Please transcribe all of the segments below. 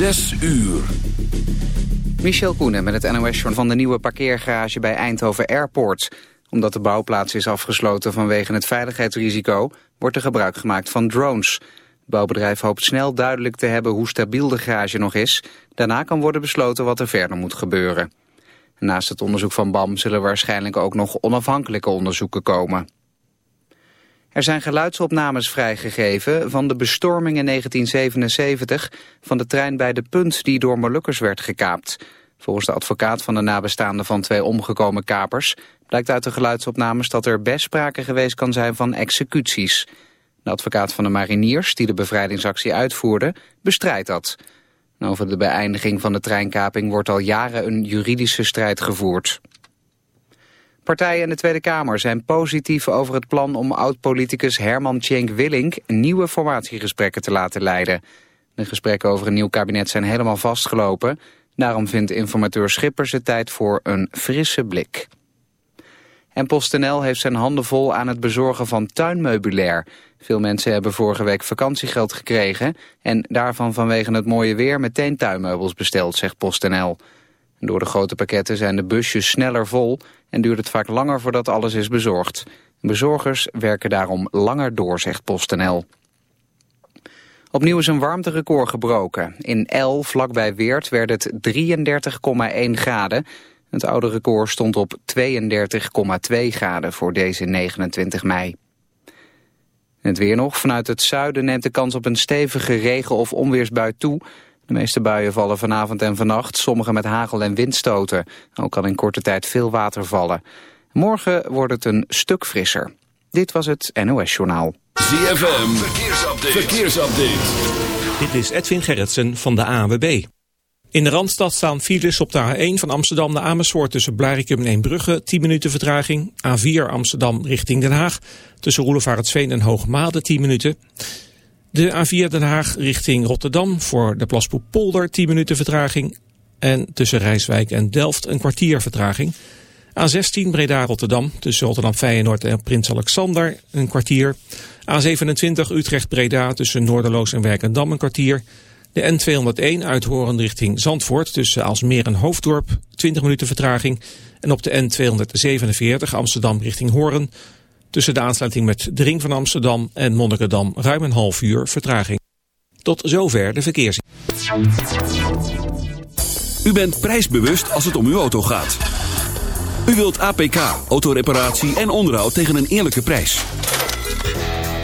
Zes uur. Michel Koenen met het NOS van de nieuwe parkeergarage bij Eindhoven Airport. Omdat de bouwplaats is afgesloten vanwege het veiligheidsrisico... wordt er gebruik gemaakt van drones. Het bouwbedrijf hoopt snel duidelijk te hebben hoe stabiel de garage nog is. Daarna kan worden besloten wat er verder moet gebeuren. Naast het onderzoek van BAM zullen waarschijnlijk ook nog onafhankelijke onderzoeken komen. Er zijn geluidsopnames vrijgegeven van de bestorming in 1977 van de trein bij De Punt die door Molukkers werd gekaapt. Volgens de advocaat van de nabestaanden van twee omgekomen kapers blijkt uit de geluidsopnames dat er best sprake geweest kan zijn van executies. De advocaat van de mariniers die de bevrijdingsactie uitvoerde bestrijdt dat. over de beëindiging van de treinkaping wordt al jaren een juridische strijd gevoerd. Partijen in de Tweede Kamer zijn positief over het plan om oud-politicus Herman Tjenk Willink nieuwe formatiegesprekken te laten leiden. De gesprekken over een nieuw kabinet zijn helemaal vastgelopen. Daarom vindt informateur Schippers het tijd voor een frisse blik. En PostNL heeft zijn handen vol aan het bezorgen van tuinmeubilair. Veel mensen hebben vorige week vakantiegeld gekregen... en daarvan vanwege het mooie weer meteen tuinmeubels besteld, zegt PostNL. Door de grote pakketten zijn de busjes sneller vol en duurt het vaak langer voordat alles is bezorgd. Bezorgers werken daarom langer door, zegt PostNL. Opnieuw is een warmterecord gebroken. In El, vlakbij Weert, werd het 33,1 graden. Het oude record stond op 32,2 graden voor deze 29 mei. Het weer nog. Vanuit het zuiden neemt de kans op een stevige regen- of onweersbui toe. De meeste buien vallen vanavond en vannacht, sommige met hagel en windstoten. Ook kan in korte tijd veel water vallen. Morgen wordt het een stuk frisser. Dit was het NOS Journaal. ZFM, verkeersupdate. verkeersupdate. Dit is Edwin Gerritsen van de ANWB. In de Randstad staan files op de A1 van Amsterdam naar Amersfoort tussen Blarikum en Eembrugge, 10 minuten vertraging. A4 Amsterdam richting Den Haag tussen Roelevaretsveen en Hoogmade 10 minuten. De A4 Den Haag richting Rotterdam voor de Plaspoepolder 10 minuten vertraging. En tussen Rijswijk en Delft een kwartier vertraging. A16 Breda-Rotterdam tussen Rotterdam-Feyenoord en Prins Alexander een kwartier. A27 Utrecht-Breda tussen Noorderloos en Werkendam een kwartier. De N201 uithoren richting Zandvoort tussen Alsmeer en Hoofddorp 20 minuten vertraging. En op de N247 Amsterdam richting Hoorn Tussen de aansluiting met de ring van Amsterdam en Monnikendam ruim een half uur vertraging. Tot zover de verkeers. U bent prijsbewust als het om uw auto gaat. U wilt APK, autoreparatie en onderhoud tegen een eerlijke prijs.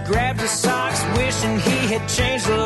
grabbed his socks, wishing he had changed the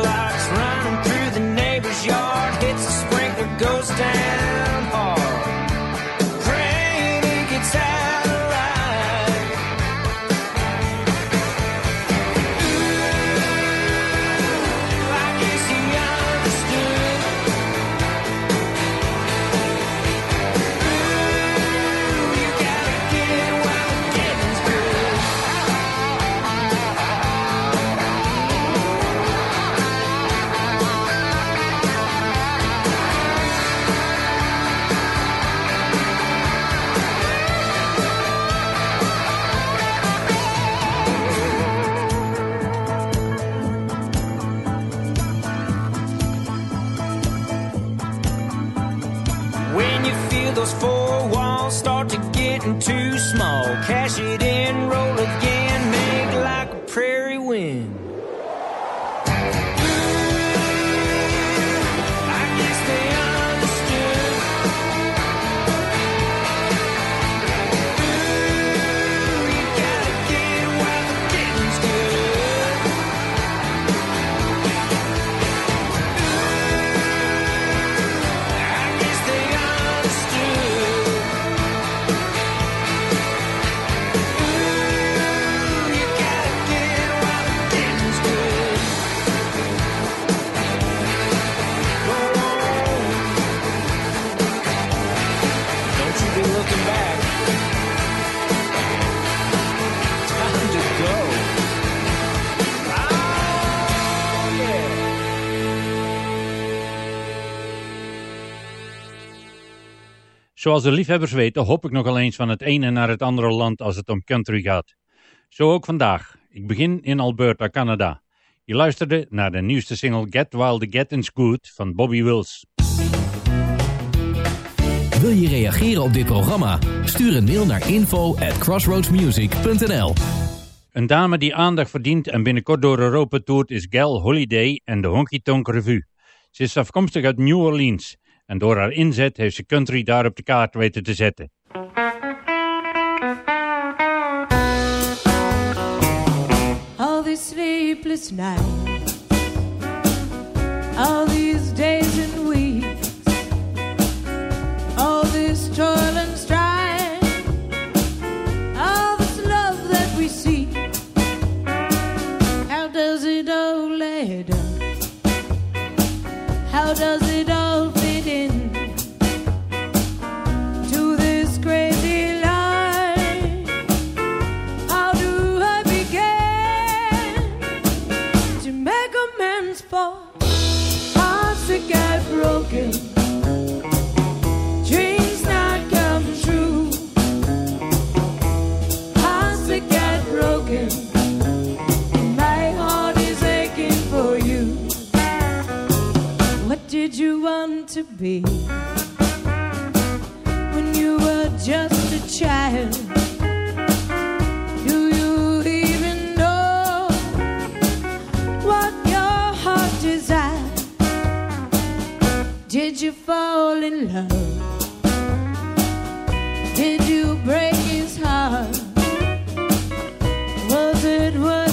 Zoals de liefhebbers weten hop ik nogal eens van het ene naar het andere land als het om country gaat. Zo ook vandaag. Ik begin in Alberta, Canada. Je luisterde naar de nieuwste single Get While the Getting's Good van Bobby Wills. Wil je reageren op dit programma? Stuur een mail naar info at crossroadsmusic.nl Een dame die aandacht verdient en binnenkort door Europa toert is Gal Holiday en de Honky Tonk Revue. Ze is afkomstig uit New Orleans en door haar inzet heeft ze country daar op de kaart weten te zetten. all these sleepless nights, all to be when you were just a child? Do you even know what your heart desired? Did you fall in love? Did you break his heart? Was it worth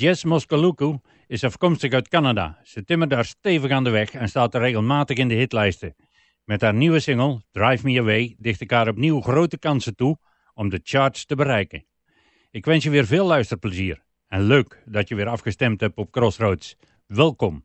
Jess Moskaluku is afkomstig uit Canada. Ze timmert daar stevig aan de weg en staat er regelmatig in de hitlijsten. Met haar nieuwe single, Drive Me Away, dicht ik haar opnieuw grote kansen toe om de charts te bereiken. Ik wens je weer veel luisterplezier. En leuk dat je weer afgestemd hebt op Crossroads. Welkom.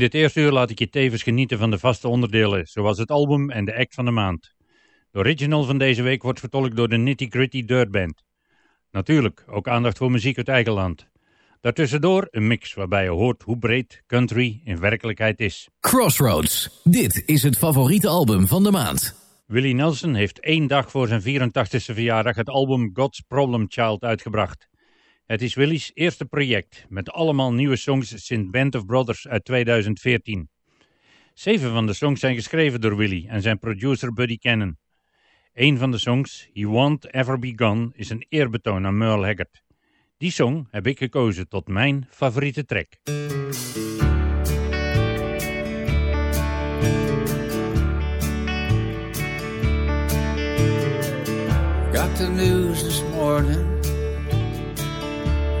Dit eerste uur laat ik je tevens genieten van de vaste onderdelen, zoals het album en de act van de maand. De original van deze week wordt vertolkt door de Nitty Gritty Dirt Band. Natuurlijk, ook aandacht voor muziek uit eigen land. Daartussendoor een mix waarbij je hoort hoe breed country in werkelijkheid is. Crossroads. Dit is het favoriete album van de maand. Willie Nelson heeft één dag voor zijn 84e verjaardag het album God's Problem Child uitgebracht. Het is Willie's eerste project, met allemaal nieuwe songs sinds Band of Brothers uit 2014. Zeven van de songs zijn geschreven door Willie en zijn producer Buddy Cannon. Een van de songs, He Won't Ever Be Gone, is een eerbetoon aan Merle Haggard. Die song heb ik gekozen tot mijn favoriete track. Got the news this morning.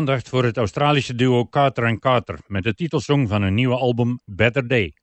Aandacht voor het Australische duo Carter Carter met de titelsong van hun nieuwe album Better Day.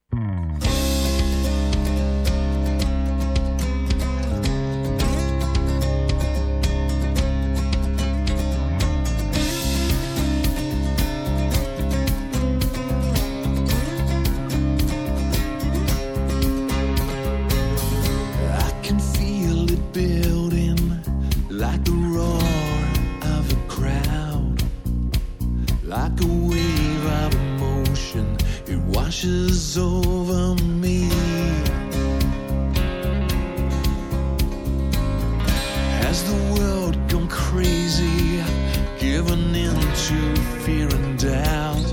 Has the world gone crazy, given in to fear and doubt?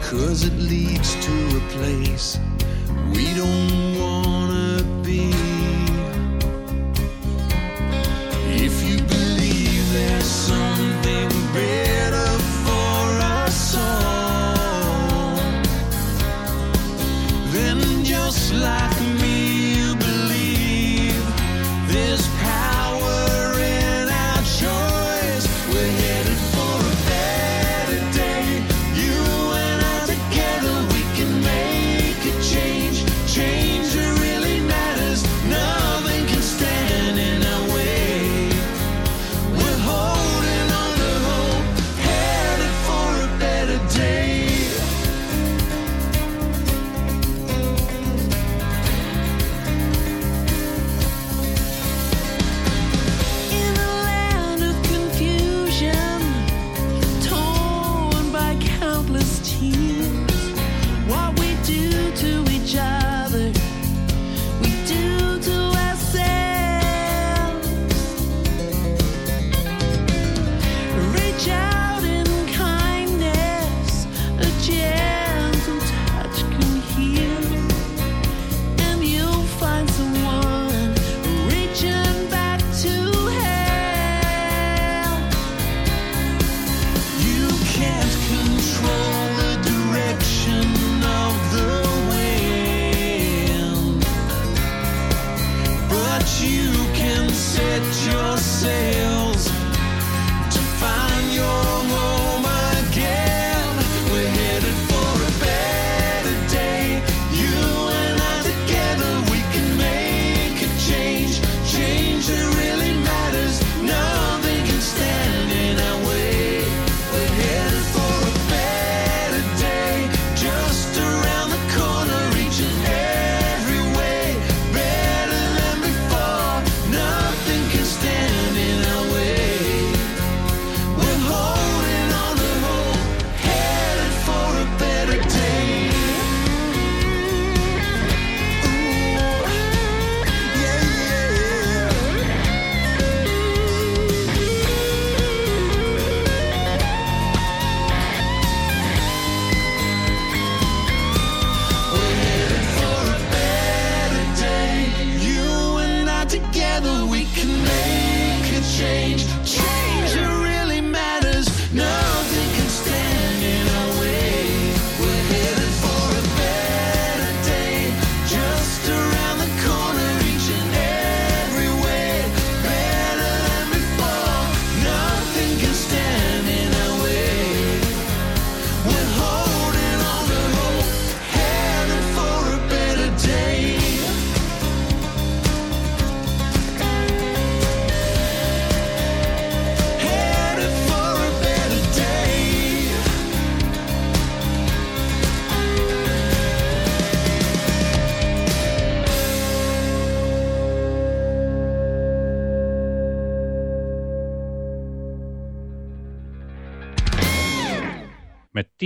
Cause it leads to a place we don't wanna be.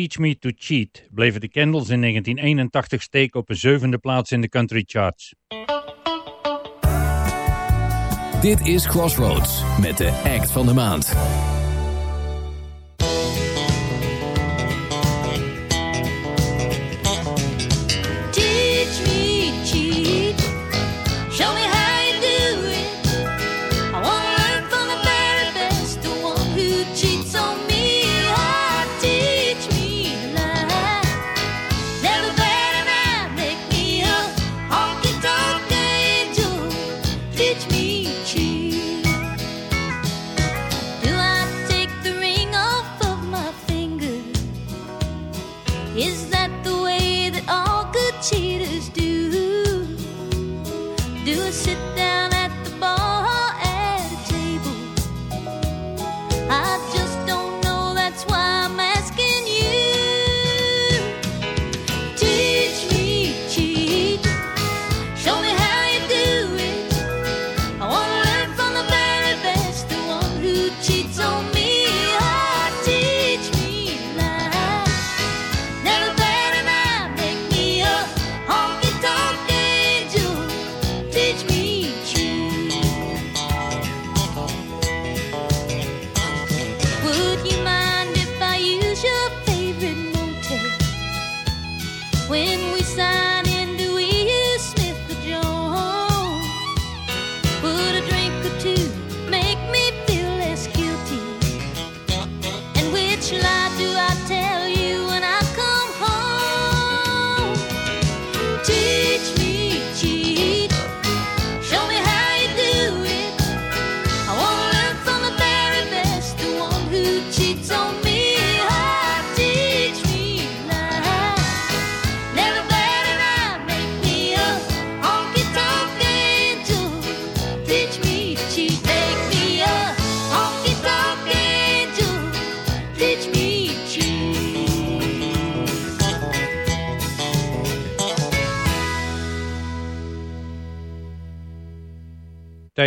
Teach Me to Cheat bleven de Candles in 1981 steken op een zevende plaats in de country charts. Dit is Crossroads met de act van de maand.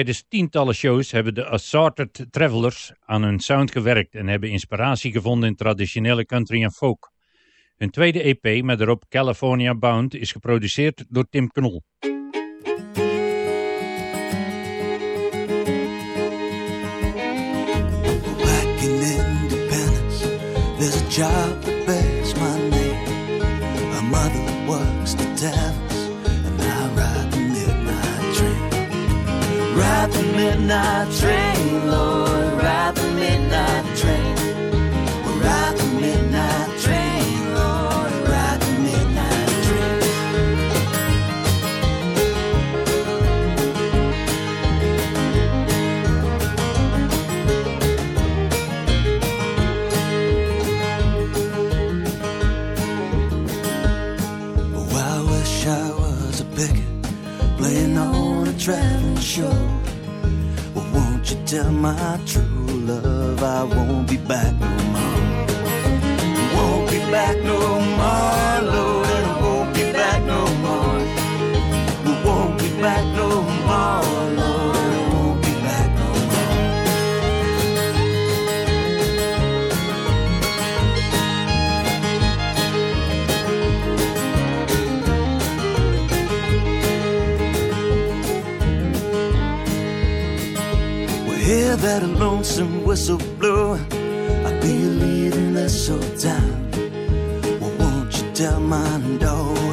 Tijdens tientallen shows hebben de Assorted Travelers aan hun sound gewerkt en hebben inspiratie gevonden in traditionele country en folk. Hun tweede EP met erop California Bound is geproduceerd door Tim Knol. Job midnight train, Lord, ride the midnight train. Ride the midnight train, Lord, ride the midnight train. Oh, I wish I was a picket playing on a traveling show. You tell my true love I won't be back no more? Won't be back no more, Lord, hear that lonesome whistle blow. I'll be leaving this old town. Well, won't you tell my daughter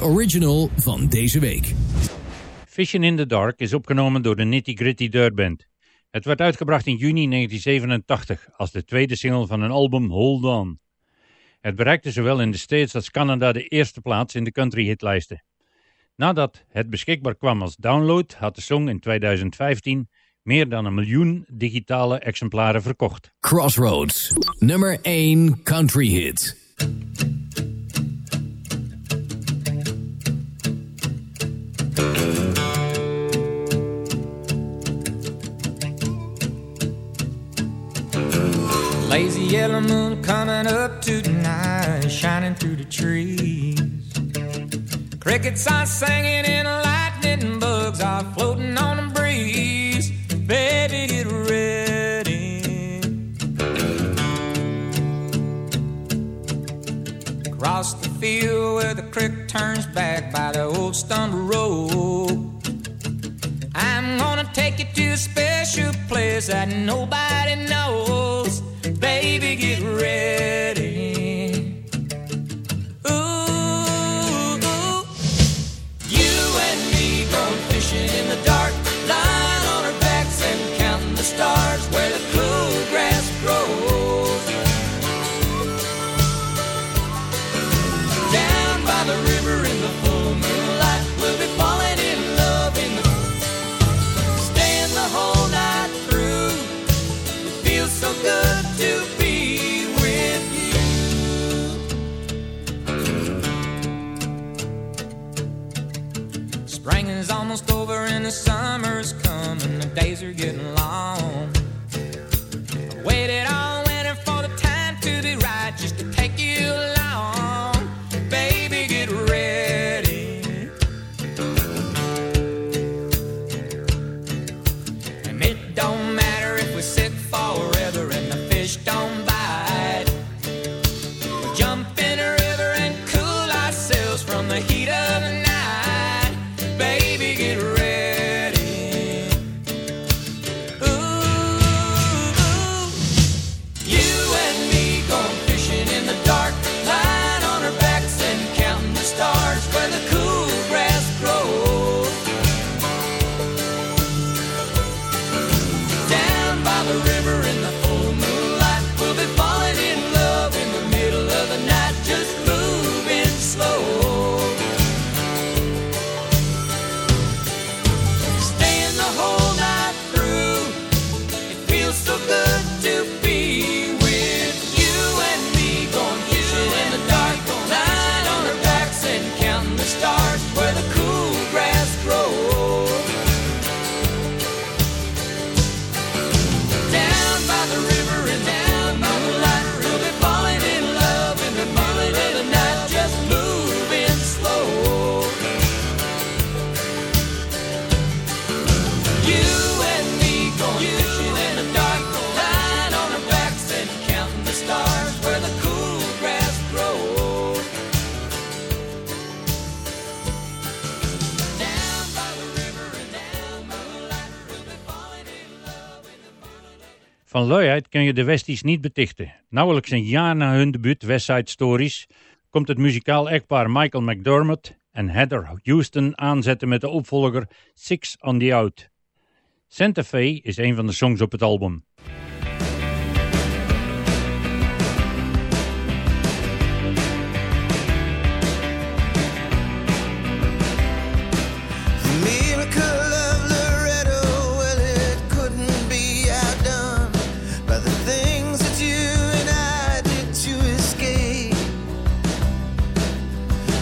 De original van deze week. Fishing in the Dark is opgenomen door de Nitty Gritty Dirt Band. Het werd uitgebracht in juni 1987 als de tweede single van hun album Hold On. Het bereikte zowel in de States als Canada de eerste plaats in de country hitlijsten. Nadat het beschikbaar kwam als download had de song in 2015 meer dan een miljoen digitale exemplaren verkocht. Crossroads, nummer 1 country hit. Yellow moon coming up tonight, shining through the trees. Crickets are singing and lightning bugs are floating on the breeze. Baby, get ready. Across the field where the creek turns back by the old stumble road. I'm gonna take you to a special place that nobody knows. Van luiheid kun je de Westies niet betichten. Nauwelijks een jaar na hun debuut West Side Stories komt het muzikaal echtpaar Michael McDermott en Heather Houston aanzetten met de opvolger Six on the Out. Santa Fe is een van de songs op het album.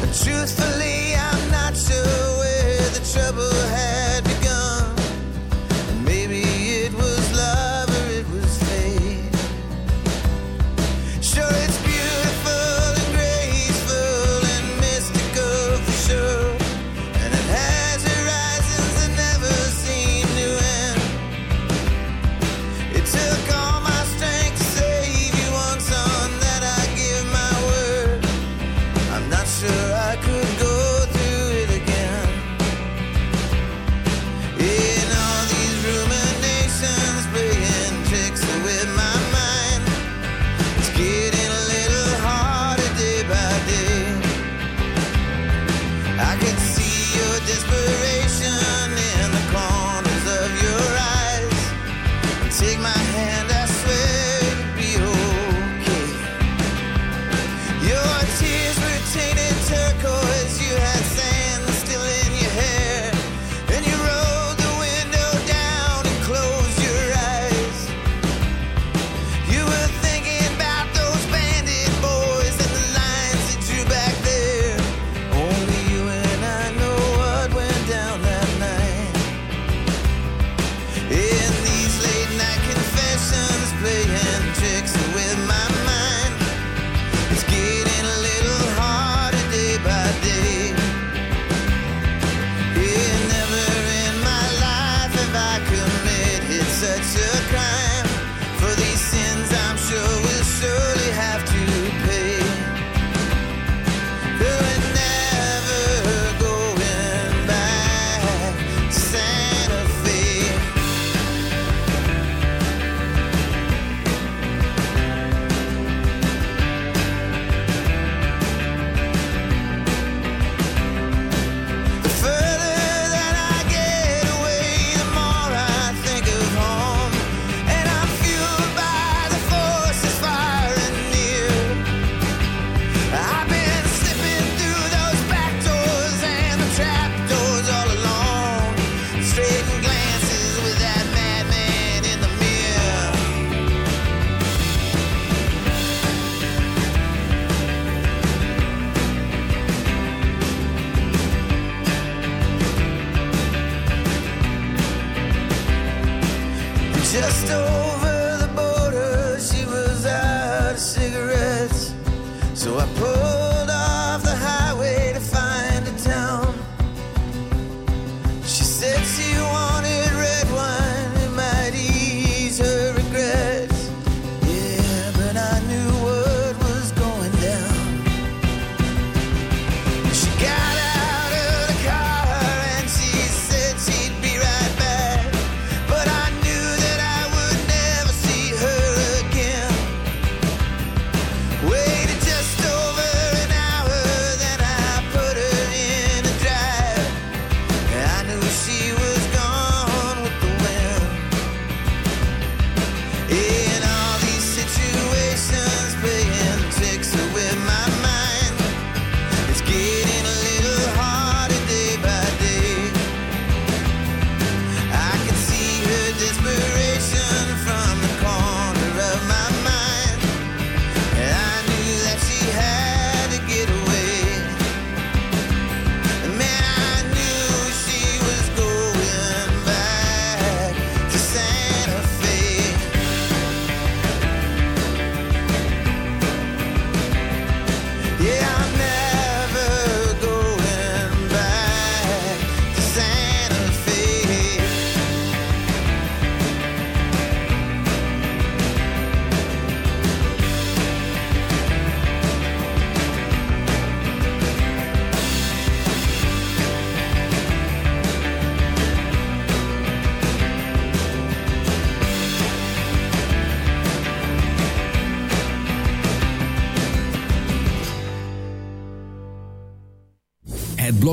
But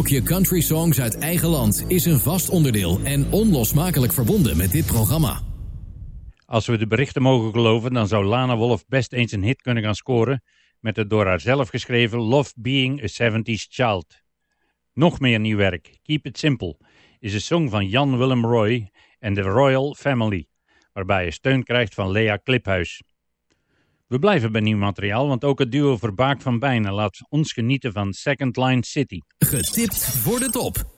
Je country songs uit eigen land is een vast onderdeel en onlosmakelijk verbonden met dit programma. Als we de berichten mogen geloven, dan zou Lana Wolf best eens een hit kunnen gaan scoren met het door haarzelf geschreven Love Being a 70s Child. Nog meer nieuw werk, Keep It Simple, is een song van Jan Willem Roy en de Royal Family, waarbij je steun krijgt van Lea Kliphuis. We blijven bij nieuw materiaal, want ook het duo Verbaak van Bijnen laat ons genieten van Second Line City. Getipt voor de top.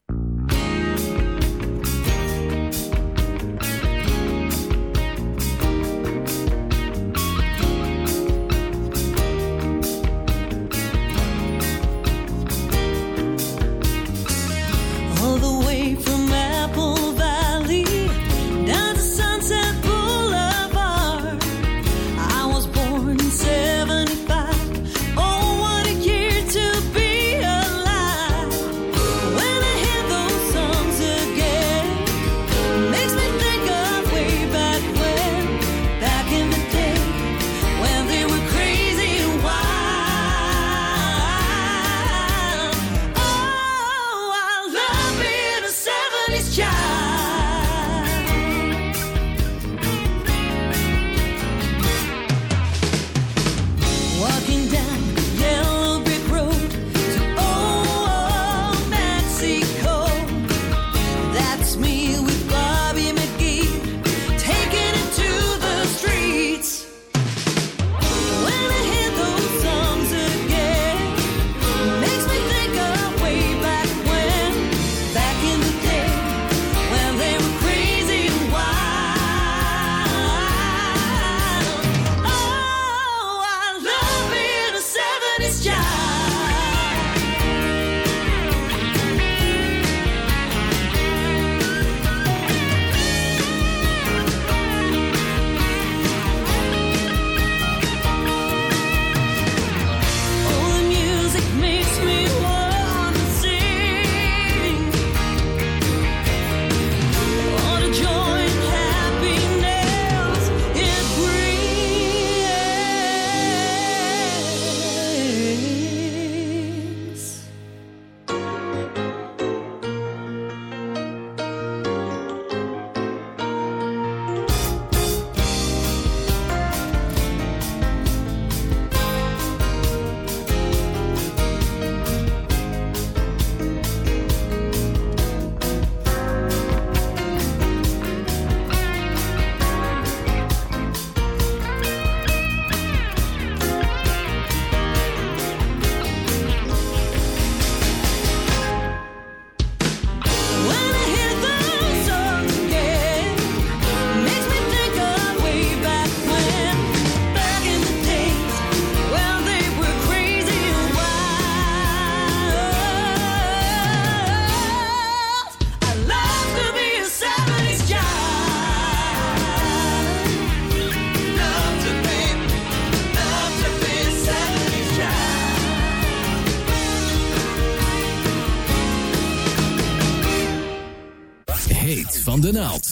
kanaal.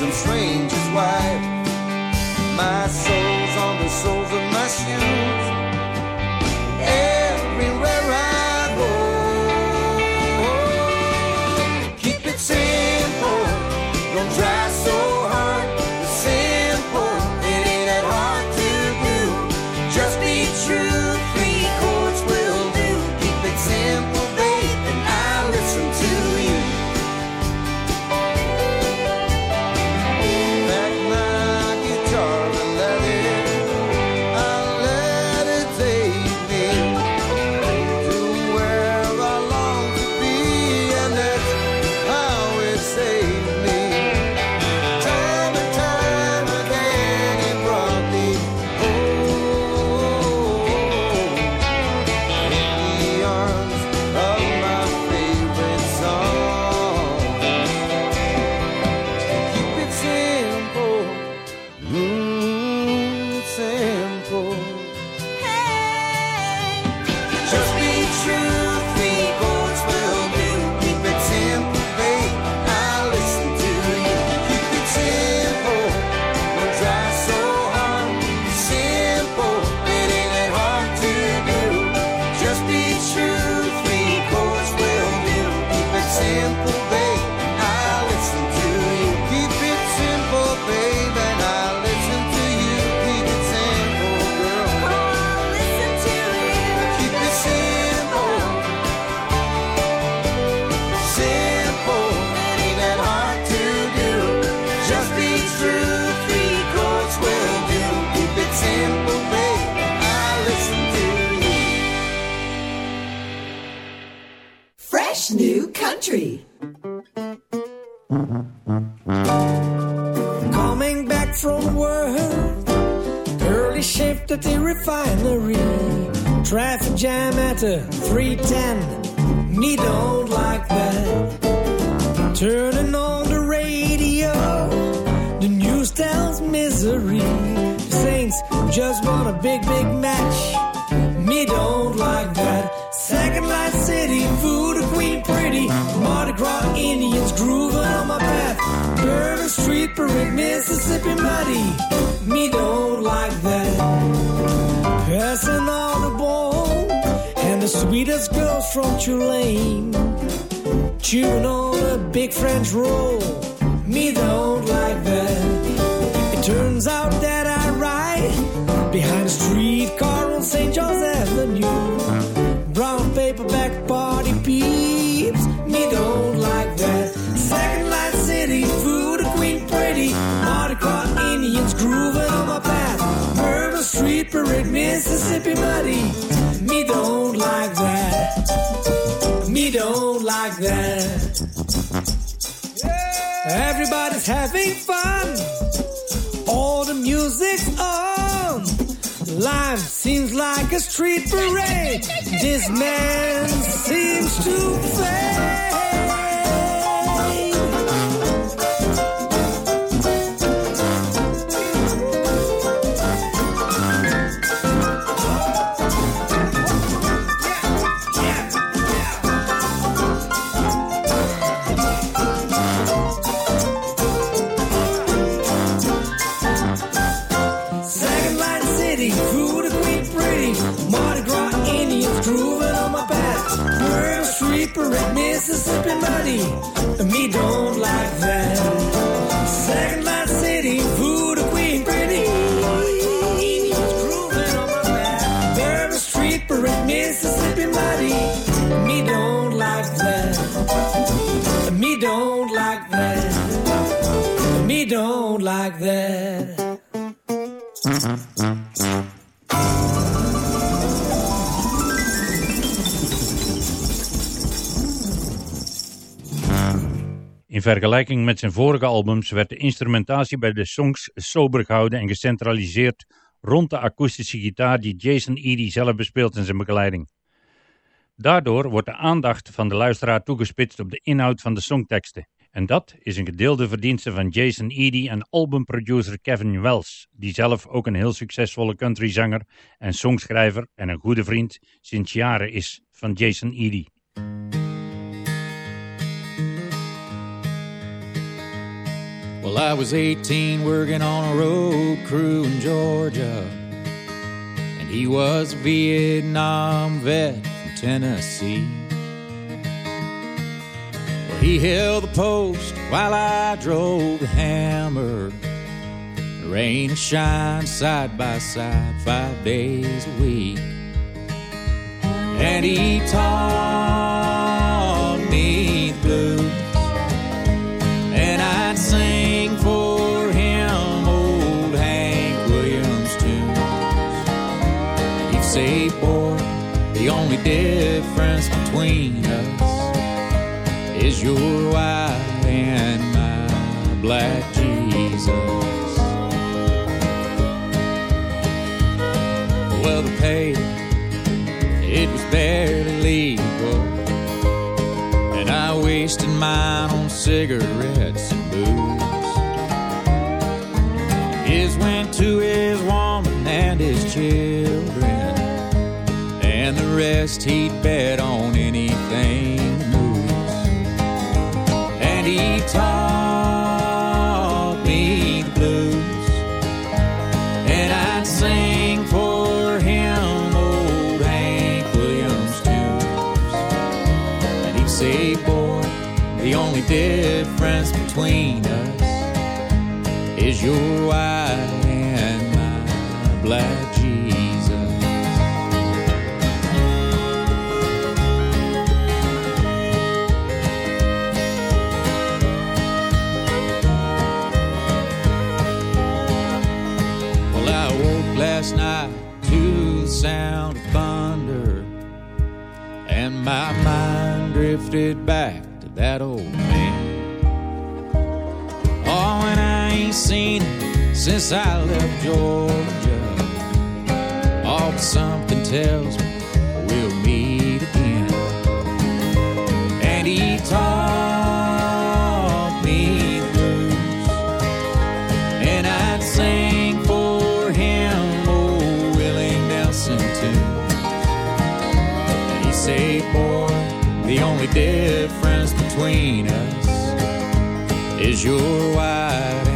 some strange. Country. Coming back from work, early shift at the refinery. Traffic jam at a 310. Me don't like that. Turning on the radio, the news tells misery. The Saints just won a big, big match. Me don't like that. Second Line City, Queen Pretty, Mardi Gras Indians grooving on my path. Bourbon Street Parade, Mississippi Muddy. Me don't like that. Passing on the ball, and the sweetest girls from Tulane. Chewing on a big French roll. Me don't like that. It turns out that I ride behind a streetcar on St. John's Avenue. Brown paperback party Street Parade, Mississippi Muddy. Me don't like that. Me don't like that. Everybody's having fun. All the music's on. Life seems like a street parade. This man seems to fade. Street Parade, Mississippi Muddy. Me don't like that. Second Line City, food and queen pretty. Grooving on my back. Bourbon Street Parade, Mississippi Muddy. Me don't like that. Me don't like that. Me don't like that. In vergelijking met zijn vorige albums werd de instrumentatie bij de songs sober gehouden en gecentraliseerd rond de akoestische gitaar die Jason Eady zelf bespeelt in zijn begeleiding. Daardoor wordt de aandacht van de luisteraar toegespitst op de inhoud van de songteksten. En dat is een gedeelde verdienste van Jason Eady en albumproducer Kevin Wells, die zelf ook een heel succesvolle countryzanger en songschrijver en een goede vriend sinds jaren is van Jason Eady. Well, I was 18 working on a road crew in Georgia. And he was a Vietnam vet from Tennessee. Well, he held the post while I drove the hammer. Rain and shine side by side five days a week. And he taught me the blues. Boy, the only difference between us is your white and my black Jesus. Well, the pay, it was barely legal. And I wasted mine on cigarettes and booze. His went to his woman and his children. And the rest he'd bet on anything since I left Georgia. Oh, but something tells me we'll meet again. And he taught me blues, and I'd sing for him, oh, Willie Nelson too. And he said, boy, the only difference between us is your my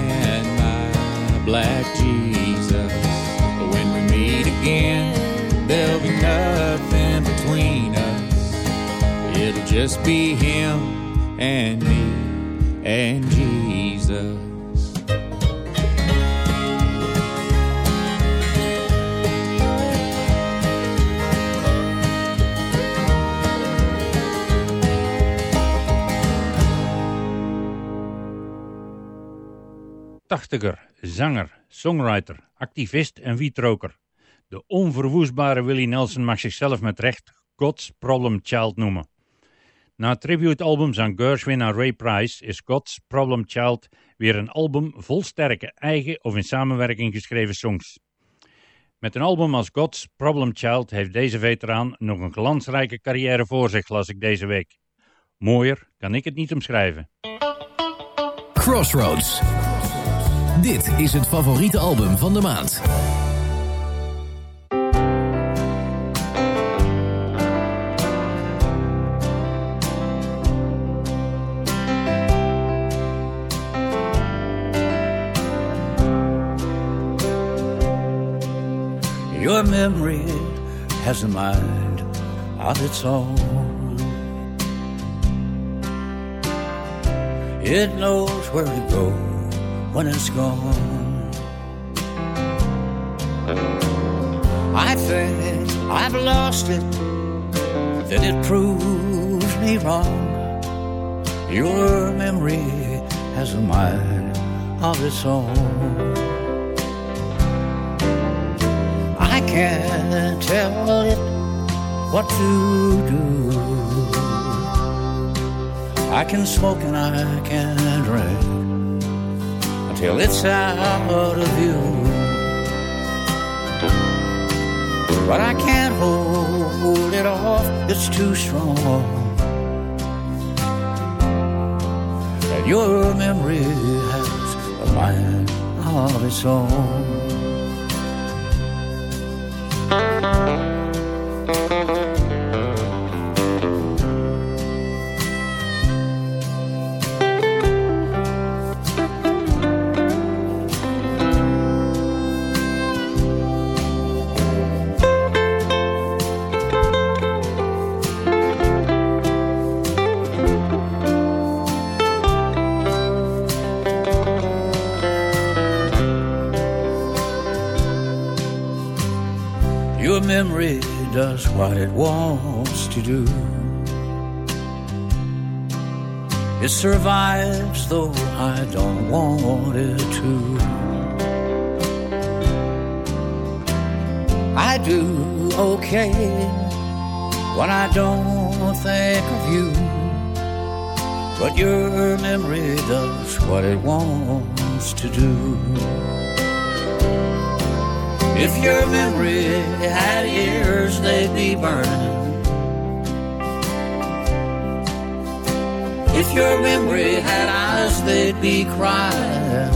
black Jesus. When we meet again, there'll be nothing between us. It'll just be him and me and Jesus. Tachtiger, zanger, songwriter, activist en wietroker. De onverwoestbare Willie Nelson mag zichzelf met recht God's Problem Child noemen. Na tributealbums aan Gershwin Ray Price is God's Problem Child weer een album vol sterke, eigen of in samenwerking geschreven songs. Met een album als God's Problem Child heeft deze veteraan nog een glansrijke carrière voor zich, las ik deze week. Mooier kan ik het niet omschrijven. Crossroads. Dit is het favoriete album van de maand. Your memory has a mind of its own. It knows where to go when it's gone. I think I've lost it, then it proves me wrong. Your memory has a mind of its own. I can't tell it what to do. I can smoke and I can drink until it's out of view. But I can't hold it off, it's too strong. And your memory has a mind of its own. Does what it wants to do. It survives, though I don't want it to. I do okay when I don't think of you. But your memory does what it wants to do. If your memory had ears, they'd be burning. If your memory had eyes, they'd be crying.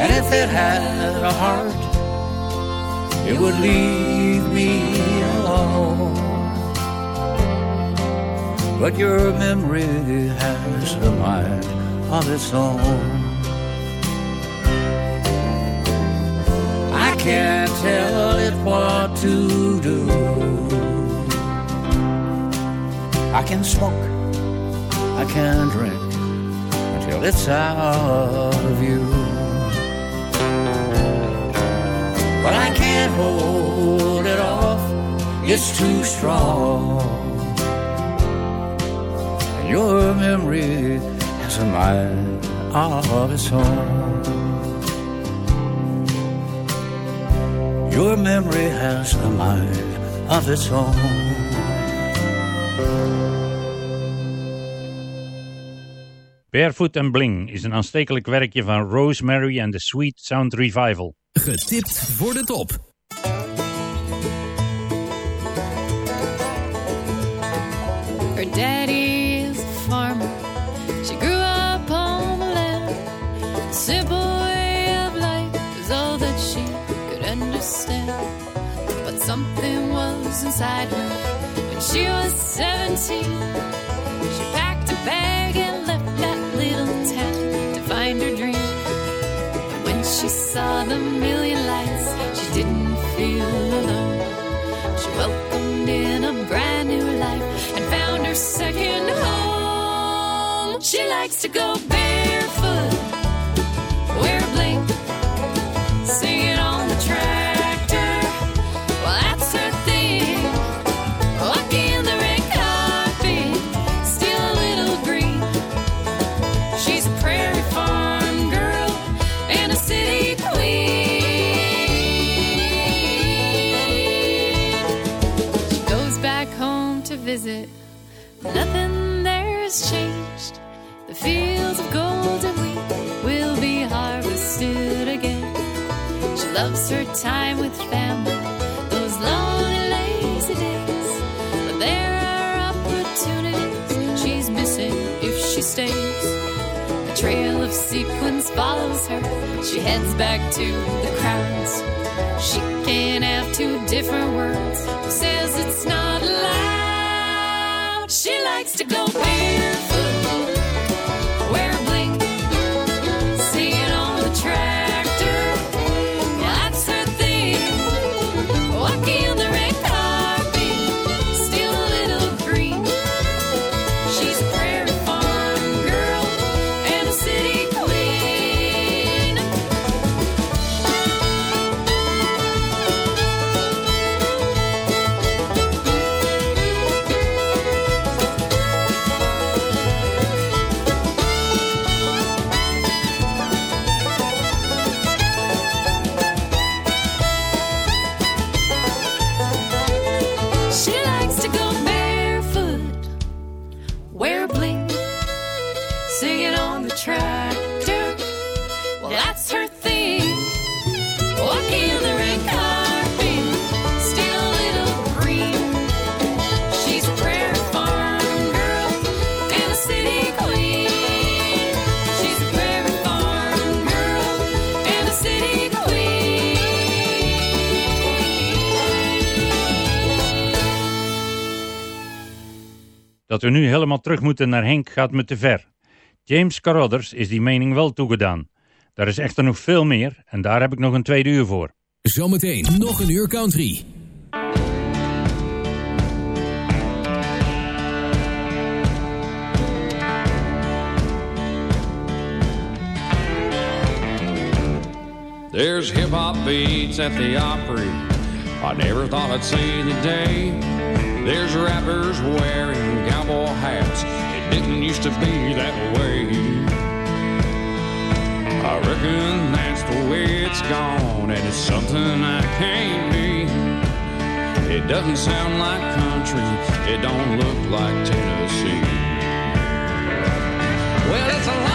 And if it had a heart, it would leave me alone. But your memory has a mind of its own. Can't tell it what to do. I can smoke, I can drink until it's out of you. But I can't hold it off, it's too strong. And your memory has a mind of its own. Your memory has a mind of its own. Barefoot and Bling is een aanstekelijk werkje van Rosemary and the Sweet Sound Revival. Getipt voor de top. Her daddy inside when she was 17. She packed a bag and left that little town to find her dream. And when she saw the million lights, she didn't feel alone. She welcomed in a brand new life and found her second home. She likes to go barefoot, visit. Nothing there has changed. The fields of golden wheat will be harvested again. She loves her time with family, those lonely, lazy days. But there are opportunities she's missing if she stays. A trail of sequins follows her. She heads back to the crowds. She can't have two different worlds. Who says it's not? She likes to go barefoot, Dat we nu helemaal terug moeten naar Henk gaat me te ver. James Carruthers is die mening wel toegedaan. Daar is echter nog veel meer en daar heb ik nog een tweede uur voor. Zometeen nog een uur country. There's hip hop beats at the Opry. I never thought I'd see the day. There's rappers wearing cowboy hats. It didn't used to be that way. I reckon that's the way it's gone, and it's something I can't be. It doesn't sound like country. It don't look like Tennessee. Well, it's a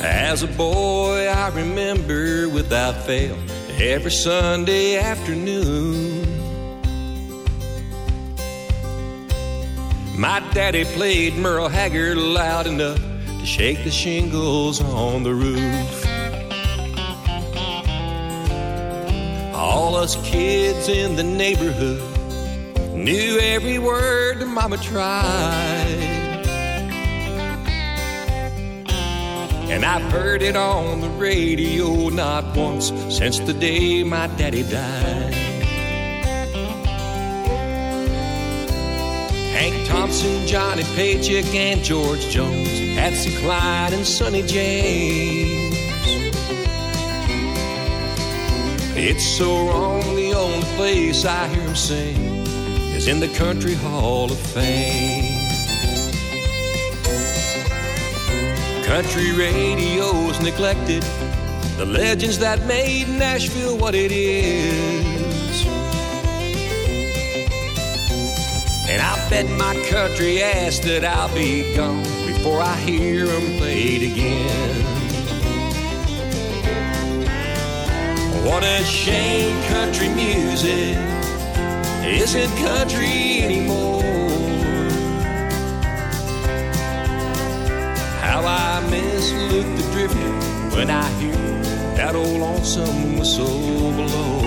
As a boy, I remember without fail every Sunday afternoon. My daddy played Merle Haggard loud enough to shake the shingles on the roof. All us kids in the neighborhood knew every word Mama tried. And I've heard it on the radio not once since the day my daddy died. Hank Thompson, Johnny Paycheck, and George Jones, Patsy Cline, and Sonny James. It's so wrong, the only place I hear him sing is in the Country Hall of Fame. Country radio's neglected, the legends that made Nashville what it is. And I bet my country ass that I'll be gone before I hear them played again. What a shame country music isn't country anymore. I miss Luke the Drifter when I hear that old lonesome whistle blow.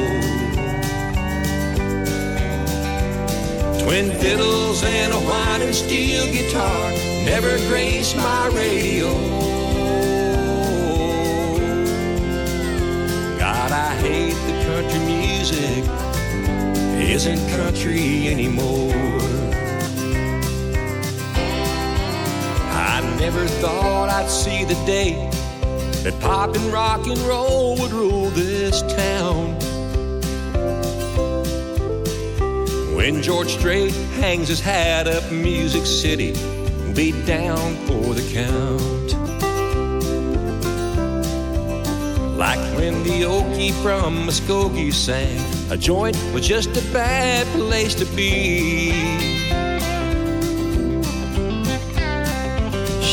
Twin fiddles and a whining steel guitar never grace my radio. God, I hate the country music isn't country anymore. Never thought I'd see the day that pop and rock and roll would rule this town. When George Strait hangs his hat up, Music City will be down for the count. Like when the Okie from Muskogee sang, a joint was just a bad place to be.